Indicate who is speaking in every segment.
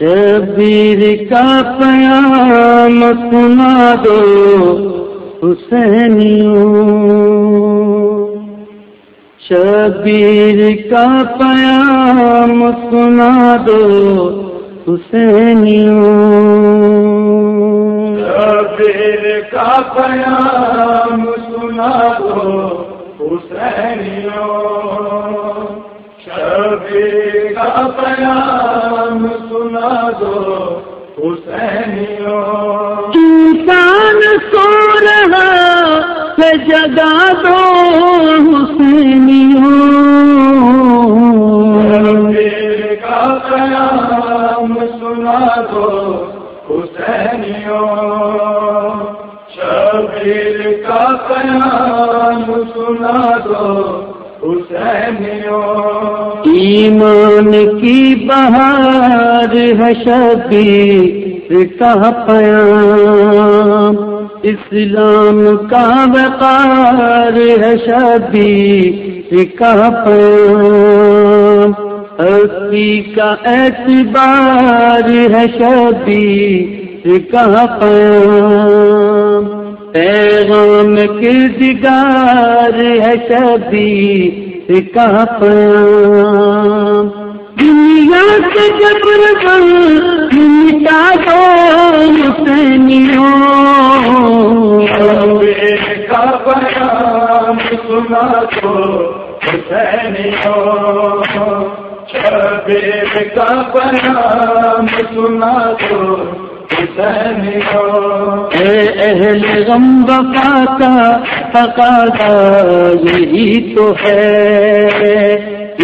Speaker 1: شبیر کا پیام سنا دو، حسینیوں۔ شبیر کا پیام سنا دو، حسینیوں۔
Speaker 2: شبیر کا پیام سنا دو، حسینیوں۔ شبیر کا پیام سنا دو
Speaker 1: انسان سو رہا ہے جگا دو حسینیوں
Speaker 2: کا پیام سنا دو حسینیوں شبیر کا پیام سنا دو
Speaker 1: ایمان کی بہار ہے شبیر کا پیام اسلام کا وقار ہے شبیر کا پیام اسی کا اعتبار ہے شبیر کا پیام پیغام کردگار ہے شبیر کا پیام دنیا سے جبر مٹا دو حسینیوں۔
Speaker 2: کا سنا دو حسینیوں شبیر کا سنا دو۔
Speaker 1: اے اہل غم بقا کا تقاضا یہی تو ہے۔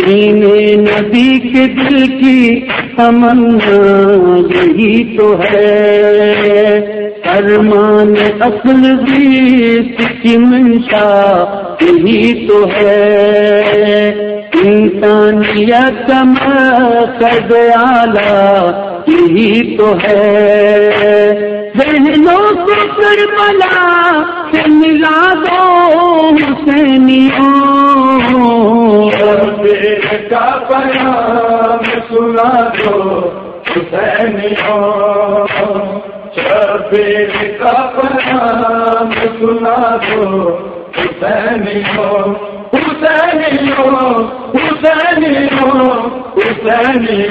Speaker 1: دین نبی کے دل کی تمنا، یہی تو ہے۔ ارمان اصل بیت کی منشا، یہی تو ہے۔ انسانیت کا مقصد اعلیٰ یہی تو ہے۔ بہنوں کو کربلا سے ملا دو حسینیوں۔
Speaker 2: کا پیام سنا دو حسینیوں۔ شبیر کا پیام سنا دو حسینیوں۔ حسینیوں حسینیوں۔ حسینیوں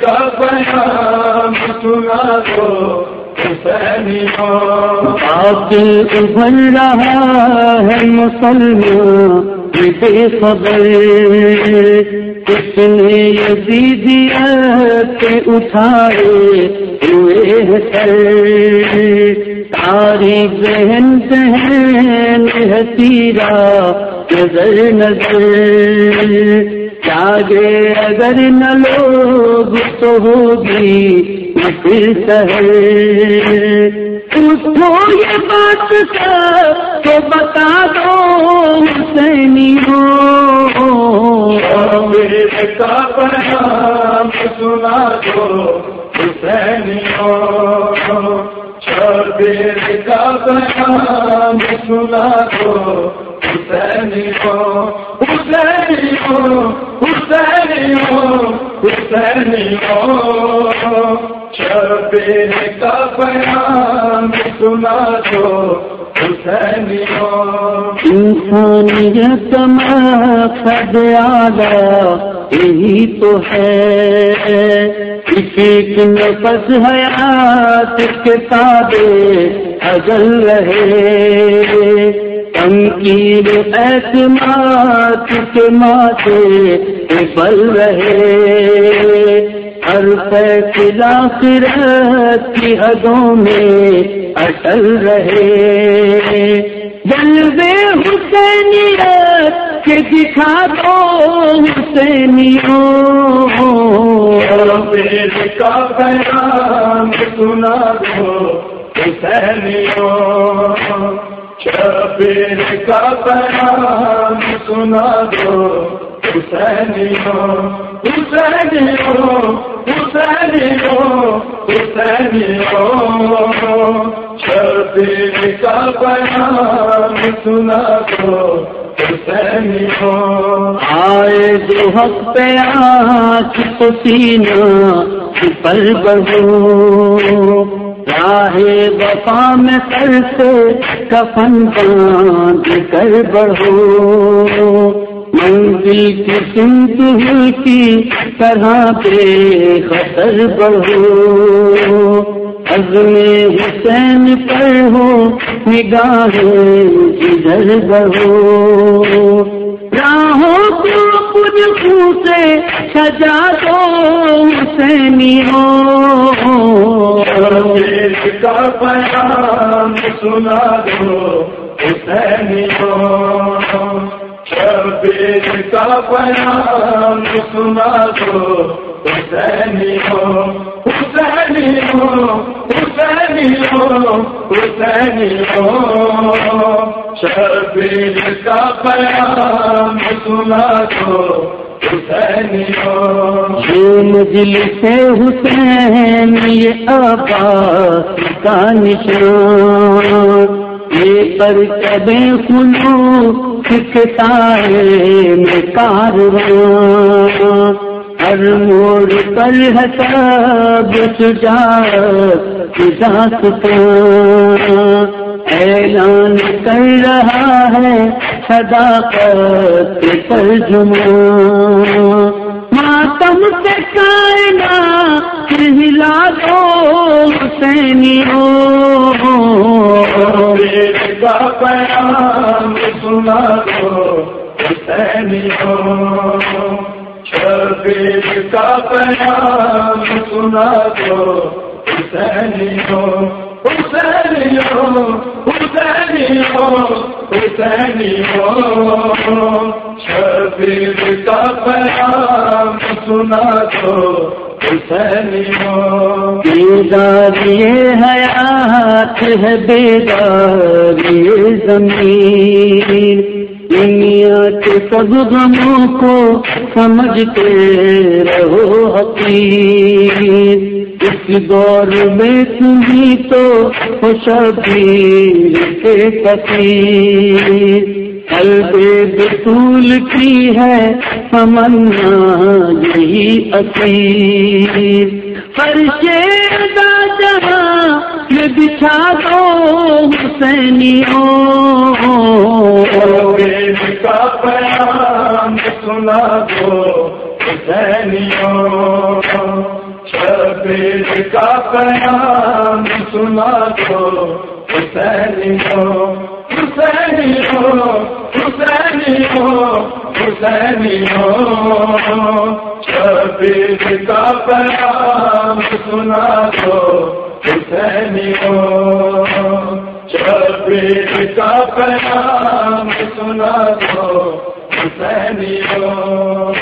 Speaker 2: کا سنا دو
Speaker 1: آپ رہا ہے مسلمان بے خبر کس نے یزیدیت اٹھائے ہوئے سر تاری بہن بہن ہے تیرا نظر نظر جاگے اگر نہ لوگ تو ہوگی پھر سہر۔ اٹھو یہ بات سر تو بتا دو حسینیوں
Speaker 2: شبیر کا پیام سنا دو حسینی حسینیوں شبیر کا پیام سنا دو حسینیوں حسینیوں حسینیوں حسینیوں شبیر کا پیام سنا دو حسینیوں
Speaker 1: انسانیت مقصد اعلیٰ یہی تو ہے۔ کسی کی نفس حیات کے تابے اجل رہے۔ تنقید اعتماد کے ماتھے بل رہے۔ ہر فیصلہ فرت کی حدوں میں اٹل رہے۔ جلوے حسینیت کے دکھا دو حسینیوں۔
Speaker 2: شبیر کا پیام سنا دو حسینیوں۔ شبیر کا پیام سنا دو حسینیوں حسینیوں حسینیوں حسینیوں شبیر کا پیام سنا دو ہو
Speaker 1: آئے جو حق پہ آنکھ تو پر بہو۔ راہ وفا میں سر سے کفن باندھ کر بڑھو۔ منزل کی سمت ہوئی کی طرح پہ خطر بڑھو۔ عزم حسین پر ہو نگاہ جدھر بڑھو۔ راہوں کو کچھ سے سجا دو حسینی ہو
Speaker 2: کا پیام سنا دو حسینی ہو شبیر کا پیام سنا دو حسینی ہو حسینی ہو شبیر کا پیام سنا دو
Speaker 1: یہ مجل سے حسین، یہ آباس کا نشان۔ یہ پر کبے خلو سارے میں کارواں ہر موڑ پر حساب سجات داستان اعلان کر رہا ہے صداقت ترجمہ ماتم سے کائنا ہلا دو حسینی
Speaker 2: کا پیام سنا دو شبیر کا پیام سنا دو حسینی ہو حسینی ہو شبیر کا پیام سنا دو حسینی ہو
Speaker 1: بیدار یہ حیات ہے بیدار یہ زمین دنیا کے سب غموں کو سمجھتے رہو حقیر اس دور میں تمہیں تو شبیر کے کثیر، قلب بطول کی ہے تمنا یہی اسیر فرش جہاں یہ بچھا دو حسینی ہو
Speaker 2: کا پیام سنا دو حسینی ہو شبیر کا پیام سنا دو، حسینی ہو حسینی ہو حسینی ہو حسینی ہو۔ شبیر کا پیام سنا دو، حسینی ہو۔ شبیر کا پیام سنا دو، حسینی ہو۔